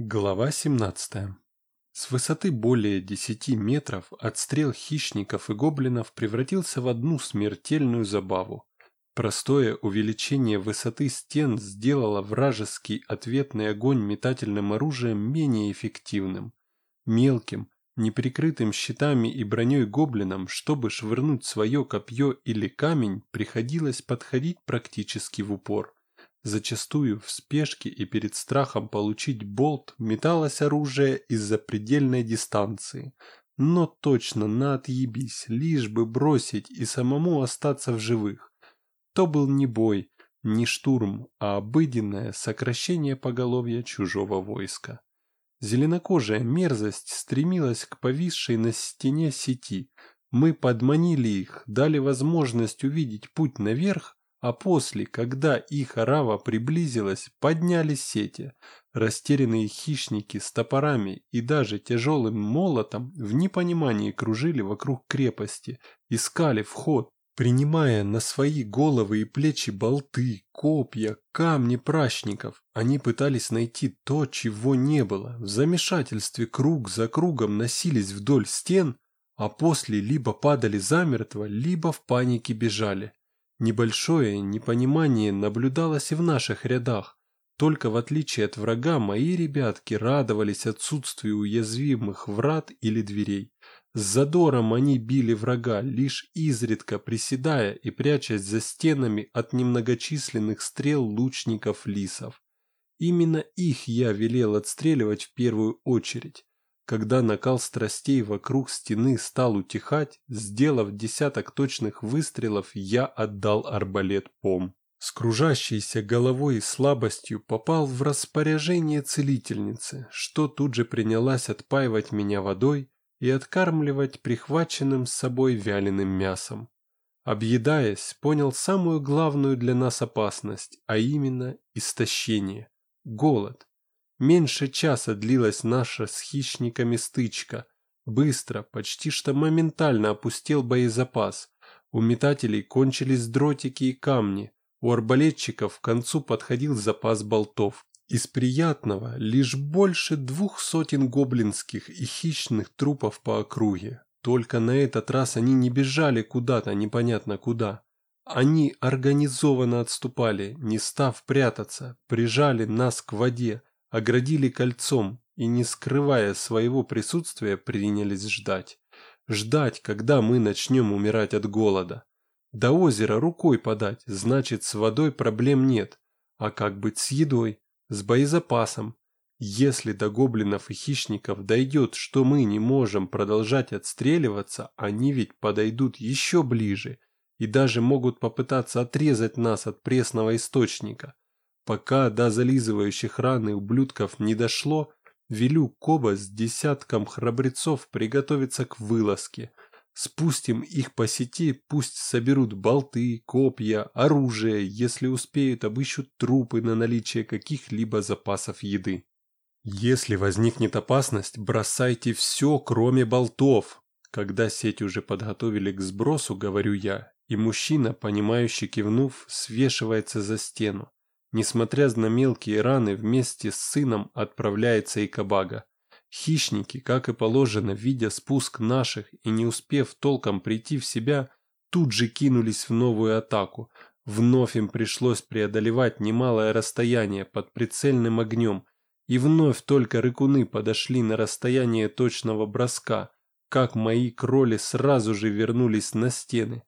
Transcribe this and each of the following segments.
Глава 17. С высоты более 10 метров отстрел хищников и гоблинов превратился в одну смертельную забаву. Простое увеличение высоты стен сделало вражеский ответный огонь метательным оружием менее эффективным. Мелким, неприкрытым щитами и броней гоблинам, чтобы швырнуть свое копье или камень, приходилось подходить практически в упор. Зачастую в спешке и перед страхом получить болт металось оружие из-за предельной дистанции. Но точно на отъебись, лишь бы бросить и самому остаться в живых. То был не бой, не штурм, а обыденное сокращение поголовья чужого войска. Зеленокожая мерзость стремилась к повисшей на стене сети. Мы подманили их, дали возможность увидеть путь наверх, а после, когда их орава приблизилась, поднялись сети. Растерянные хищники с топорами и даже тяжелым молотом в непонимании кружили вокруг крепости, искали вход, принимая на свои головы и плечи болты, копья, камни пращников. Они пытались найти то, чего не было. В замешательстве круг за кругом носились вдоль стен, а после либо падали замертво, либо в панике бежали. Небольшое непонимание наблюдалось и в наших рядах. Только в отличие от врага мои ребятки радовались отсутствию уязвимых врат или дверей. С задором они били врага, лишь изредка приседая и прячась за стенами от немногочисленных стрел лучников-лисов. Именно их я велел отстреливать в первую очередь. Когда накал страстей вокруг стены стал утихать, сделав десяток точных выстрелов, я отдал арбалет пом. С кружащейся головой и слабостью попал в распоряжение целительницы, что тут же принялась отпаивать меня водой и откармливать прихваченным с собой вяленым мясом. Объедаясь, понял самую главную для нас опасность, а именно истощение, голод. Меньше часа длилась наша с хищниками стычка. Быстро, почти что моментально опустел боезапас. У метателей кончились дротики и камни. У арбалетчиков к концу подходил запас болтов. Из приятного лишь больше двух сотен гоблинских и хищных трупов по округе. Только на этот раз они не бежали куда-то непонятно куда. Они организованно отступали, не став прятаться, прижали нас к воде, оградили кольцом и, не скрывая своего присутствия, принялись ждать. Ждать, когда мы начнем умирать от голода. До озера рукой подать, значит, с водой проблем нет. А как быть с едой, с боезапасом? Если до гоблинов и хищников дойдет, что мы не можем продолжать отстреливаться, они ведь подойдут еще ближе и даже могут попытаться отрезать нас от пресного источника. Пока до зализывающих раны ублюдков не дошло, велю Коба с десятком храбрецов приготовиться к вылазке. Спустим их по сети, пусть соберут болты, копья, оружие, если успеют, обыщут трупы на наличие каких-либо запасов еды. Если возникнет опасность, бросайте все, кроме болтов. Когда сеть уже подготовили к сбросу, говорю я, и мужчина, понимающий кивнув, свешивается за стену. Несмотря на мелкие раны, вместе с сыном отправляется и Кабага. Хищники, как и положено, видя спуск наших и не успев толком прийти в себя, тут же кинулись в новую атаку. Вновь им пришлось преодолевать немалое расстояние под прицельным огнем, и вновь только рыкуны подошли на расстояние точного броска, как мои кроли сразу же вернулись на стены,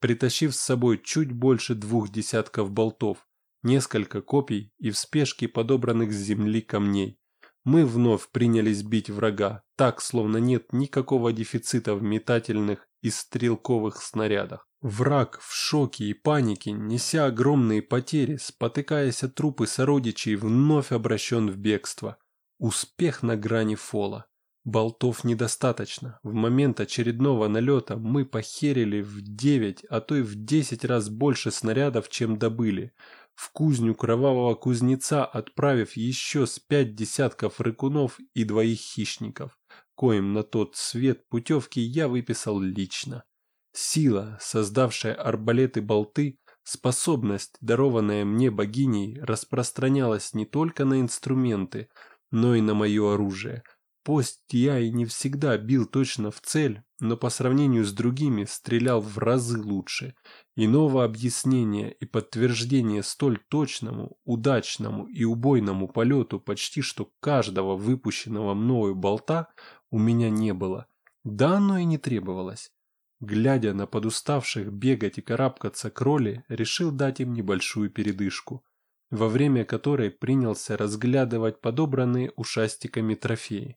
притащив с собой чуть больше двух десятков болтов несколько копий и в спешке подобранных с земли камней. Мы вновь принялись бить врага, так, словно нет никакого дефицита в метательных и стрелковых снарядах. Враг в шоке и панике, неся огромные потери, спотыкаясь от трупы сородичей, вновь обращен в бегство. Успех на грани фола. Болтов недостаточно. В момент очередного налета мы похерили в 9, а то и в 10 раз больше снарядов, чем добыли в кузню кровавого кузнеца, отправив еще с пять десятков рыкунов и двоих хищников, коим на тот свет путевки я выписал лично. Сила, создавшая арбалеты-болты, способность, дарованная мне богиней, распространялась не только на инструменты, но и на мое оружие. Пусть я и не всегда бил точно в цель, но по сравнению с другими стрелял в разы лучше. Иного объяснения и подтверждения столь точному, удачному и убойному полету почти что каждого выпущенного мною болта у меня не было. Да оно и не требовалось. Глядя на подуставших бегать и карабкаться кроли, решил дать им небольшую передышку, во время которой принялся разглядывать подобранные ушастиками трофеи.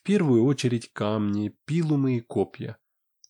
В первую очередь камни, пилумы и копья.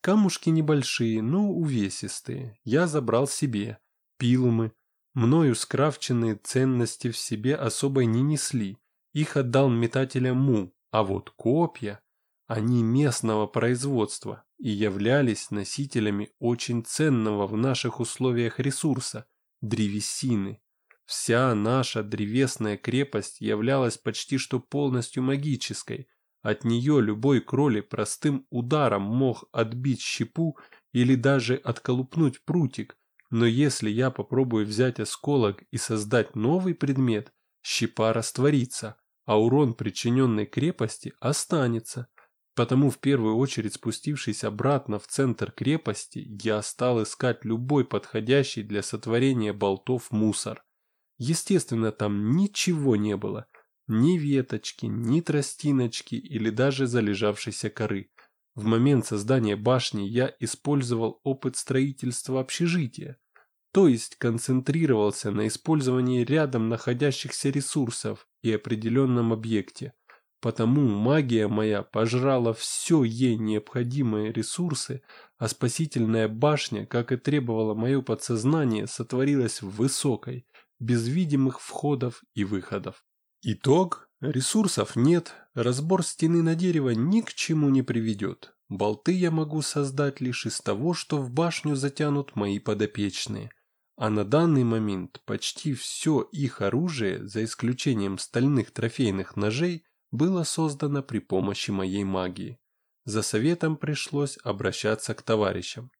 Камушки небольшие, но увесистые. Я забрал себе. Пилумы. Мною скрафченные ценности в себе особо не несли. Их отдал метателям Му. А вот копья... Они местного производства и являлись носителями очень ценного в наших условиях ресурса – древесины. Вся наша древесная крепость являлась почти что полностью магической. От нее любой кроли простым ударом мог отбить щепу или даже отколупнуть прутик, но если я попробую взять осколок и создать новый предмет, щепа растворится, а урон причиненной крепости останется – Потому в первую очередь спустившись обратно в центр крепости, я стал искать любой подходящий для сотворения болтов мусор. Естественно, там ничего не было. Ни веточки, ни тростиночки или даже залежавшейся коры. В момент создания башни я использовал опыт строительства общежития, то есть концентрировался на использовании рядом находящихся ресурсов и определенном объекте. Потому магия моя пожрала все ей необходимые ресурсы, а спасительная башня, как и требовало мое подсознание, сотворилась высокой, без видимых входов и выходов. Итог – ресурсов нет, разбор стены на дерево ни к чему не приведет. Болты я могу создать лишь из того, что в башню затянут мои подопечные. А на данный момент почти все их оружие, за исключением стальных трофейных ножей, было создано при помощи моей магии. За советом пришлось обращаться к товарищам.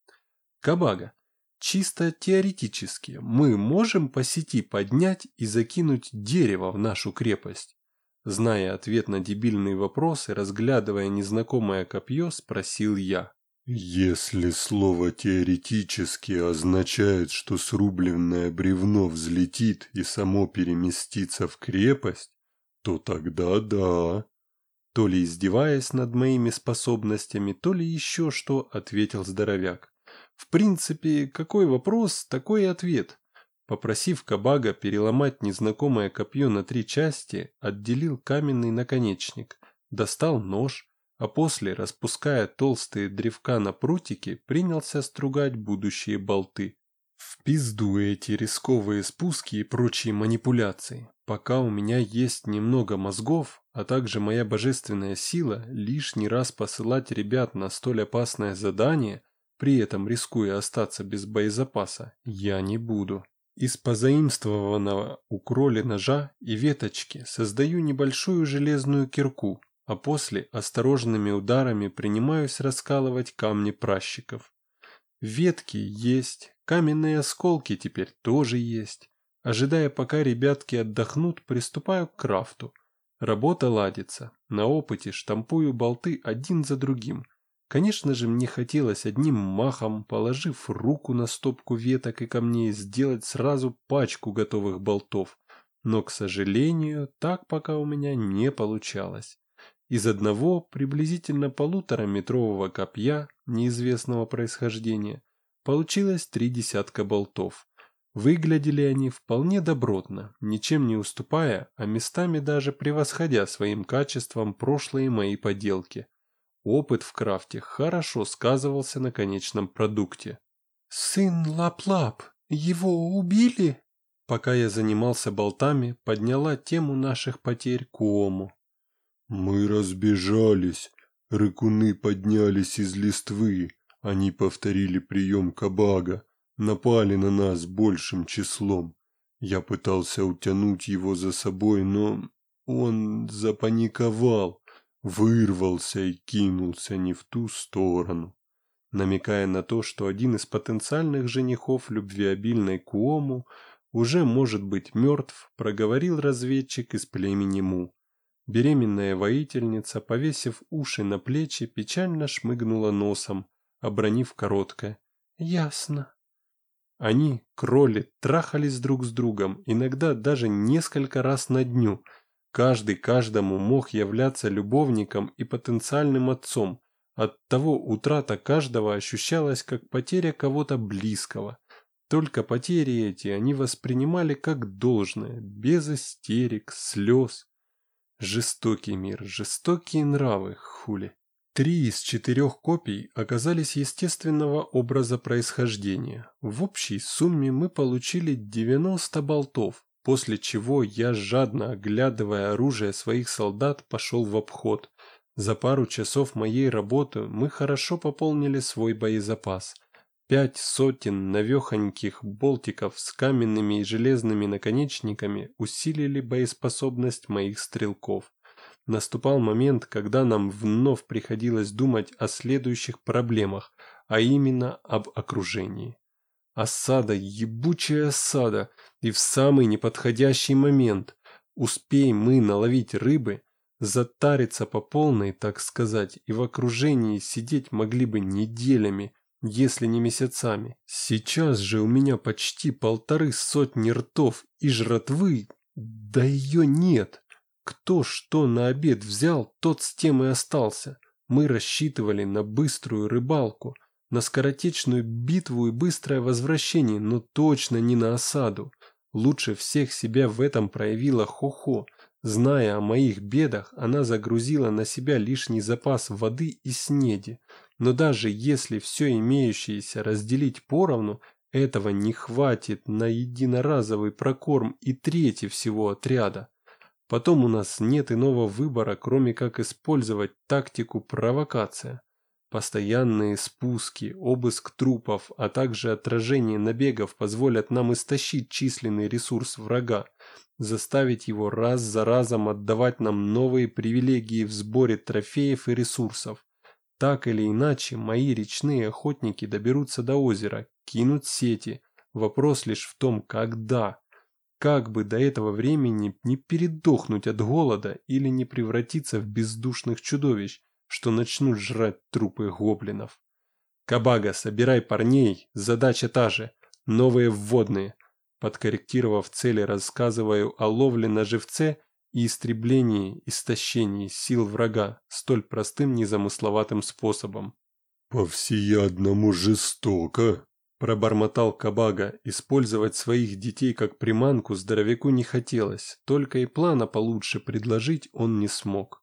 Кабага, чисто теоретически мы можем по сети поднять и закинуть дерево в нашу крепость? Зная ответ на дебильные вопросы, разглядывая незнакомое копье, спросил я. Если слово «теоретически» означает, что срубленное бревно взлетит и само переместится в крепость, то тогда да. То ли издеваясь над моими способностями, то ли еще что, ответил здоровяк. В принципе, какой вопрос, такой и ответ. Попросив Кабага переломать незнакомое копье на три части, отделил каменный наконечник, достал нож, а после, распуская толстые древка на прутике, принялся стругать будущие болты. В пизду эти рисковые спуски и прочие манипуляции. Пока у меня есть немного мозгов, а также моя божественная сила, лишний раз посылать ребят на столь опасное задание, при этом рискуя остаться без боезапаса, я не буду. Из позаимствованного у кроли ножа и веточки создаю небольшую железную кирку, а после осторожными ударами принимаюсь раскалывать камни пращиков. Ветки есть, каменные осколки теперь тоже есть. Ожидая, пока ребятки отдохнут, приступаю к крафту. Работа ладится. На опыте штампую болты один за другим. Конечно же, мне хотелось одним махом, положив руку на стопку веток и камней, сделать сразу пачку готовых болтов. Но, к сожалению, так пока у меня не получалось. Из одного приблизительно полутора метрового копья неизвестного происхождения получилось три десятка болтов. Выглядели они вполне добротно, ничем не уступая, а местами даже превосходя своим качеством прошлые мои поделки. Опыт в крафте хорошо сказывался на конечном продукте. «Сын Лап-Лап, его убили?» Пока я занимался болтами, подняла тему наших потерь Куому. «Мы разбежались. Рыкуны поднялись из листвы. Они повторили прием Кабага напали на нас большим числом. Я пытался утянуть его за собой, но он запаниковал, вырвался и кинулся не в ту сторону. Намекая на то, что один из потенциальных женихов любвеобильной Куому уже может быть мертв, проговорил разведчик из племени Му. Беременная воительница, повесив уши на плечи, печально шмыгнула носом, обронив короткое. «Ясно». Они, кроли, трахались друг с другом, иногда даже несколько раз на дню. Каждый каждому мог являться любовником и потенциальным отцом. Оттого утрата каждого ощущалась как потеря кого-то близкого. Только потери эти они воспринимали как должное, без истерик, слез. Жестокий мир, жестокие нравы, хули. Три из четырех копий оказались естественного образа происхождения. В общей сумме мы получили 90 болтов, после чего я, жадно оглядывая оружие своих солдат, пошел в обход. За пару часов моей работы мы хорошо пополнили свой боезапас. Пять сотен навехоньких болтиков с каменными и железными наконечниками усилили боеспособность моих стрелков наступал момент, когда нам вновь приходилось думать о следующих проблемах, а именно об окружении. Осада, ебучая осада, и в самый неподходящий момент. Успеем мы наловить рыбы, затариться по полной, так сказать, и в окружении сидеть могли бы неделями, если не месяцами. Сейчас же у меня почти полторы сотни ртов и жратвы, да ее нет. Кто что на обед взял, тот с тем и остался. Мы рассчитывали на быструю рыбалку, на скоротечную битву и быстрое возвращение, но точно не на осаду. Лучше всех себя в этом проявила Хо-Хо. Зная о моих бедах, она загрузила на себя лишний запас воды и снеди. Но даже если все имеющееся разделить поровну, этого не хватит на единоразовый прокорм и трети всего отряда. Потом у нас нет иного выбора, кроме как использовать тактику провокация. Постоянные спуски, обыск трупов, а также отражение набегов позволят нам истощить численный ресурс врага, заставить его раз за разом отдавать нам новые привилегии в сборе трофеев и ресурсов. Так или иначе, мои речные охотники доберутся до озера, кинут сети. Вопрос лишь в том, когда. Как бы до этого времени не передохнуть от голода или не превратиться в бездушных чудовищ, что начнут жрать трупы гоблинов. Кабага, собирай парней, задача та же, новые вводные. Подкорректировав цели, рассказываю о ловле на живце и истреблении, истощении сил врага столь простым незамысловатым способом. «По всеядному жестоко», Пробормотал Кабага, использовать своих детей как приманку здоровяку не хотелось, только и плана получше предложить он не смог.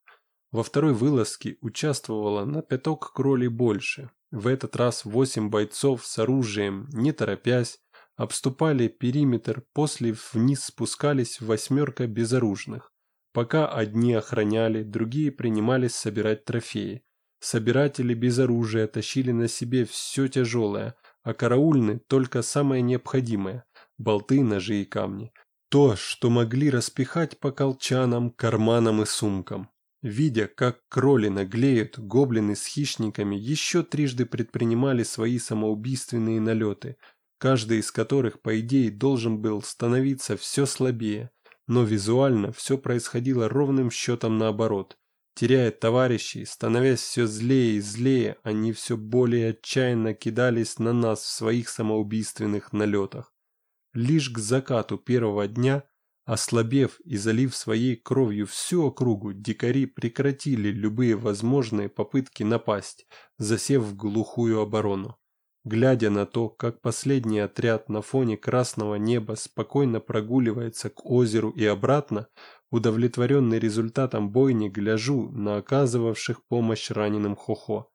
Во второй вылазке участвовало на пяток кролей больше. В этот раз восемь бойцов с оружием, не торопясь, обступали периметр, после вниз спускались восьмерка безоружных. Пока одни охраняли, другие принимались собирать трофеи. Собиратели без оружия тащили на себе все тяжелое – а караульны только самое необходимое – болты, ножи и камни. То, что могли распихать по колчанам, карманам и сумкам. Видя, как кроли наглеют, гоблины с хищниками еще трижды предпринимали свои самоубийственные налеты, каждый из которых, по идее, должен был становиться все слабее, но визуально все происходило ровным счетом наоборот. Теряя товарищей, становясь все злее и злее, они все более отчаянно кидались на нас в своих самоубийственных налетах. Лишь к закату первого дня, ослабев и залив своей кровью всю округу, дикари прекратили любые возможные попытки напасть, засев в глухую оборону. Глядя на то, как последний отряд на фоне красного неба спокойно прогуливается к озеру и обратно, Удовлетворенный результатом бойни гляжу на оказывавших помощь раненым Хохо.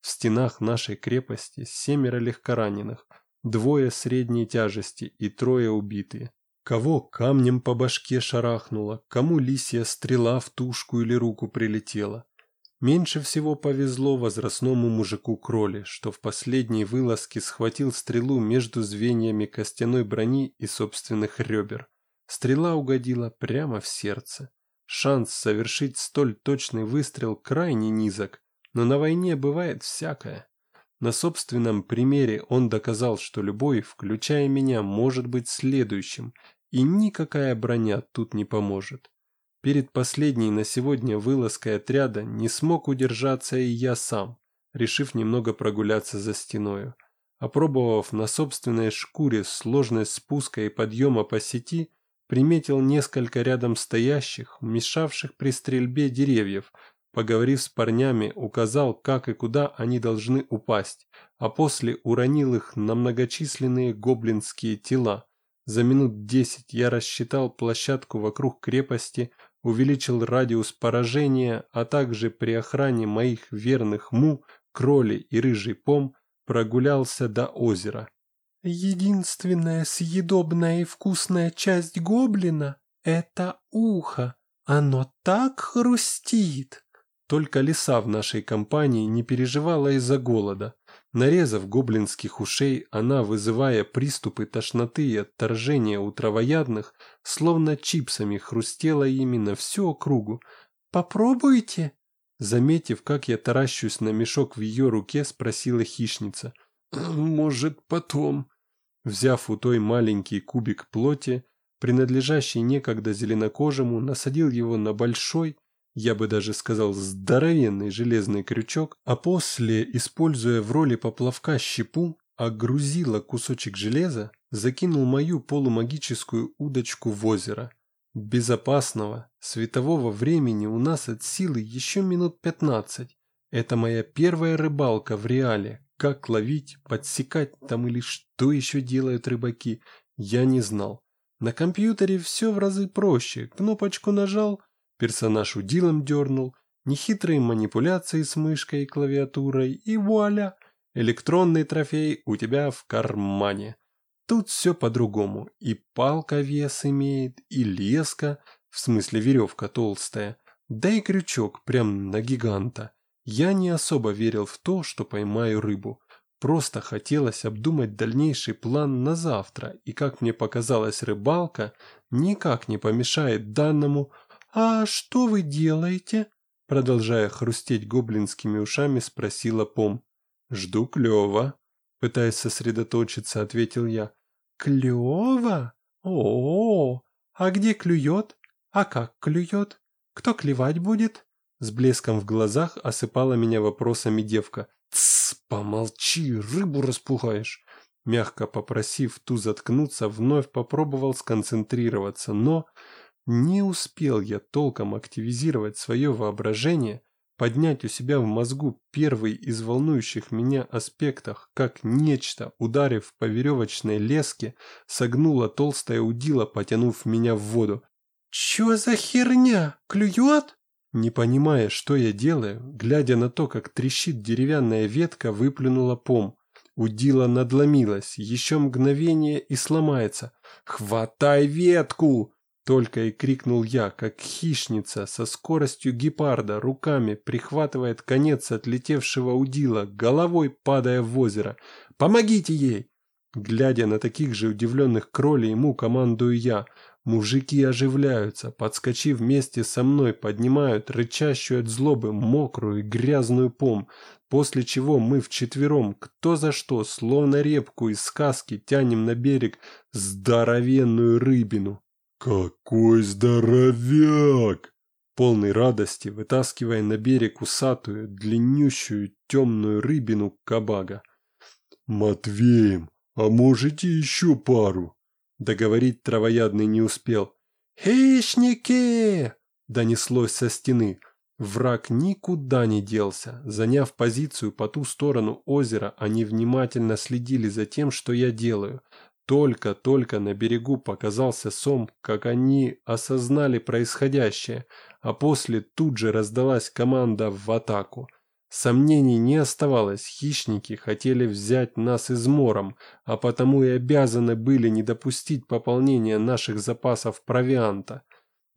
В стенах нашей крепости семеро легкораненых, двое средней тяжести и трое убитые. Кого камнем по башке шарахнуло, кому лисья стрела в тушку или руку прилетела. Меньше всего повезло возрастному мужику Кроли, что в последней вылазке схватил стрелу между звеньями костяной брони и собственных ребер. Стрела угодила прямо в сердце. Шанс совершить столь точный выстрел крайне низок, но на войне бывает всякое. На собственном примере он доказал, что любой, включая меня, может быть следующим, и никакая броня тут не поможет. Перед последней на сегодня вылазкой отряда не смог удержаться и я сам, решив немного прогуляться за стеною. Опробовав на собственной шкуре сложность спуска и подъема по сети, приметил несколько рядом стоящих, мешавших при стрельбе деревьев, поговорив с парнями, указал, как и куда они должны упасть, а после уронил их на многочисленные гоблинские тела. За минут десять я рассчитал площадку вокруг крепости, увеличил радиус поражения, а также при охране моих верных му, кроли и рыжий пом прогулялся до озера. Единственная съедобная и вкусная часть гоблина – это ухо. Оно так хрустит. Только лиса в нашей компании не переживала из-за голода. Нарезав гоблинских ушей, она, вызывая приступы тошноты и отторжения у травоядных, словно чипсами хрустела ими на всю округу. «Попробуйте!» Заметив, как я таращусь на мешок в ее руке, спросила хищница. «Может, потом». Взяв у той маленький кубик плоти, принадлежащий некогда зеленокожему, насадил его на большой, я бы даже сказал здоровенный железный крючок, а после, используя в роли поплавка щепу, огрузила кусочек железа, закинул мою полумагическую удочку в озеро. Безопасного, светового времени у нас от силы еще минут пятнадцать. Это моя первая рыбалка в реале. Как ловить, подсекать там или что еще делают рыбаки, я не знал. На компьютере все в разы проще. Кнопочку нажал, персонаж удилом дернул, нехитрые манипуляции с мышкой и клавиатурой, и вуаля, электронный трофей у тебя в кармане. Тут все по-другому. И палка вес имеет, и леска, в смысле веревка толстая, да и крючок прям на гиганта. Я не особо верил в то, что поймаю рыбу. Просто хотелось обдумать дальнейший план на завтра, и, как мне показалось, рыбалка никак не помешает данному «А что вы делаете?» Продолжая хрустеть гоблинскими ушами, спросила Пом. «Жду клёва», — пытаясь сосредоточиться, ответил я. «Клёво? О, -о, -о А где клюет? А как клюет? Кто клевать будет?» С блеском в глазах осыпала меня вопросами девка. «Тссс, помолчи, рыбу распугаешь!» Мягко попросив ту заткнуться, вновь попробовал сконцентрироваться, но не успел я толком активизировать свое воображение, поднять у себя в мозгу первый из волнующих меня аспектов, как нечто, ударив по веревочной леске, согнула толстая удила, потянув меня в воду. «Чё за херня? Клюет?» Не понимая, что я делаю, глядя на то, как трещит деревянная ветка, выплюнула пом. Удила надломилась, еще мгновение и сломается. «Хватай ветку!» Только и крикнул я, как хищница со скоростью гепарда руками прихватывает конец отлетевшего удила, головой падая в озеро. «Помогите ей!» Глядя на таких же удивленных кролей, ему командую я. Мужики оживляются, подскочив вместе со мной, поднимают рычащую от злобы мокрую и грязную пом, после чего мы вчетвером, кто за что, словно репку из сказки, тянем на берег здоровенную рыбину. «Какой здоровяк!» Полной радости, вытаскивая на берег усатую, длиннющую, темную рыбину кабага. «Матвеем, а можете еще пару?» Договорить травоядный не успел. «Хищники!» – донеслось со стены. Враг никуда не делся. Заняв позицию по ту сторону озера, они внимательно следили за тем, что я делаю. Только-только на берегу показался сом, как они осознали происходящее, а после тут же раздалась команда в атаку. Сомнений не оставалось, хищники хотели взять нас измором, а потому и обязаны были не допустить пополнения наших запасов провианта.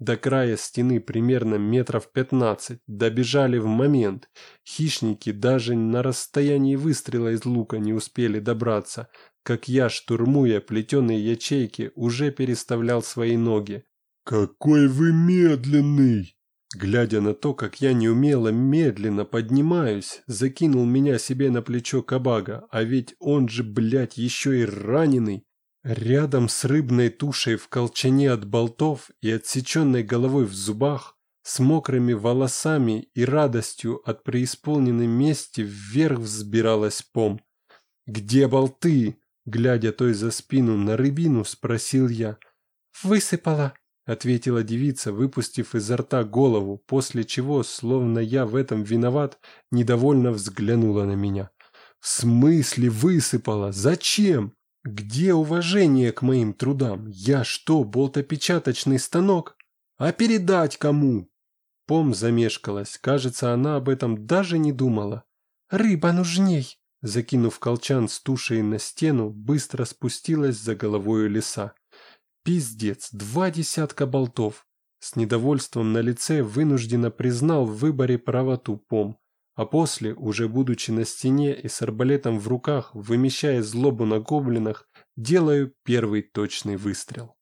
До края стены примерно метров пятнадцать, добежали в момент. Хищники даже на расстоянии выстрела из лука не успели добраться, как я, штурмуя плетеные ячейки, уже переставлял свои ноги. «Какой вы медленный!» Глядя на то, как я неумело медленно поднимаюсь, закинул меня себе на плечо Кабага, а ведь он же, блядь, еще и раненый. Рядом с рыбной тушей в колчане от болтов и отсеченной головой в зубах, с мокрыми волосами и радостью от преисполненной мести вверх взбиралась пом. «Где болты?» Глядя той за спину на рыбину, спросил я. «Высыпала», — ответила девица, выпустив изо рта голову, после чего, словно я в этом виноват, недовольно взглянула на меня. «В смысле высыпала? Зачем? Где уважение к моим трудам? Я что, болтопечаточный станок? А передать кому?» Пом замешкалась. Кажется, она об этом даже не думала. «Рыба нужней!» Закинув колчан с тушей на стену, быстро спустилась за головою леса. Пиздец, два десятка болтов. С недовольством на лице вынужденно признал в выборе правоту Пом, а после, уже будучи на стене и с арбалетом в руках, вымещая злобу на гоблинах, делаю первый точный выстрел.